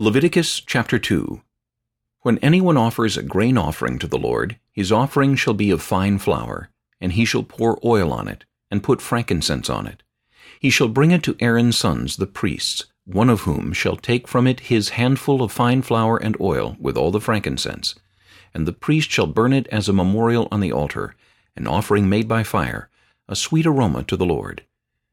Leviticus chapter 2 When anyone offers a grain offering to the Lord, his offering shall be of fine flour, and he shall pour oil on it, and put frankincense on it. He shall bring it to Aaron's sons the priests, one of whom shall take from it his handful of fine flour and oil with all the frankincense. And the priest shall burn it as a memorial on the altar, an offering made by fire, a sweet aroma to the Lord.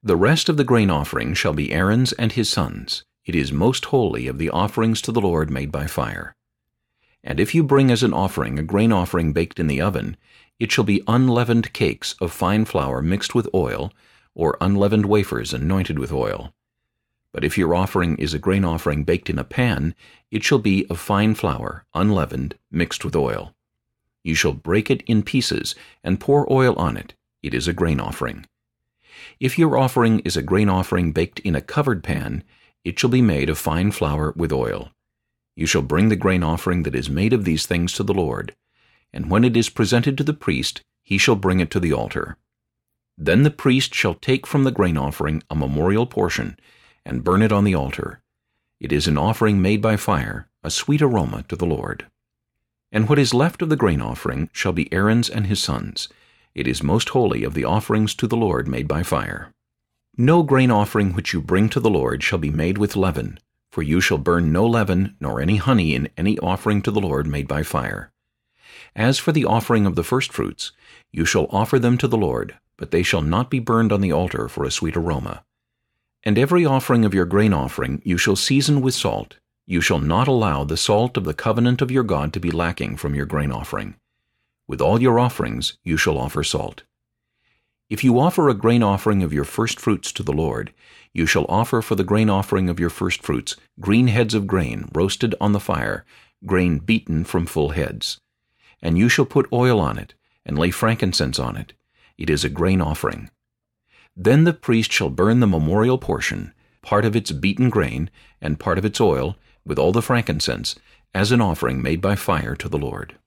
The rest of the grain offering shall be Aaron's and his sons. It is most holy of the offerings to the Lord made by fire. And if you bring as an offering a grain offering baked in the oven, it shall be unleavened cakes of fine flour mixed with oil, or unleavened wafers anointed with oil. But if your offering is a grain offering baked in a pan, it shall be of fine flour, unleavened, mixed with oil. You shall break it in pieces, and pour oil on it. It is a grain offering. If your offering is a grain offering baked in a covered pan, it shall be made of fine flour with oil. You shall bring the grain offering that is made of these things to the Lord, and when it is presented to the priest, he shall bring it to the altar. Then the priest shall take from the grain offering a memorial portion, and burn it on the altar. It is an offering made by fire, a sweet aroma to the Lord. And what is left of the grain offering shall be Aaron's and his sons. It is most holy of the offerings to the Lord made by fire. No grain offering which you bring to the Lord shall be made with leaven, for you shall burn no leaven nor any honey in any offering to the Lord made by fire. As for the offering of the firstfruits, you shall offer them to the Lord, but they shall not be burned on the altar for a sweet aroma. And every offering of your grain offering you shall season with salt. You shall not allow the salt of the covenant of your God to be lacking from your grain offering. With all your offerings you shall offer salt. If you offer a grain offering of your firstfruits to the Lord, you shall offer for the grain offering of your firstfruits green heads of grain roasted on the fire, grain beaten from full heads. And you shall put oil on it, and lay frankincense on it. It is a grain offering. Then the priest shall burn the memorial portion, part of its beaten grain, and part of its oil, with all the frankincense, as an offering made by fire to the Lord.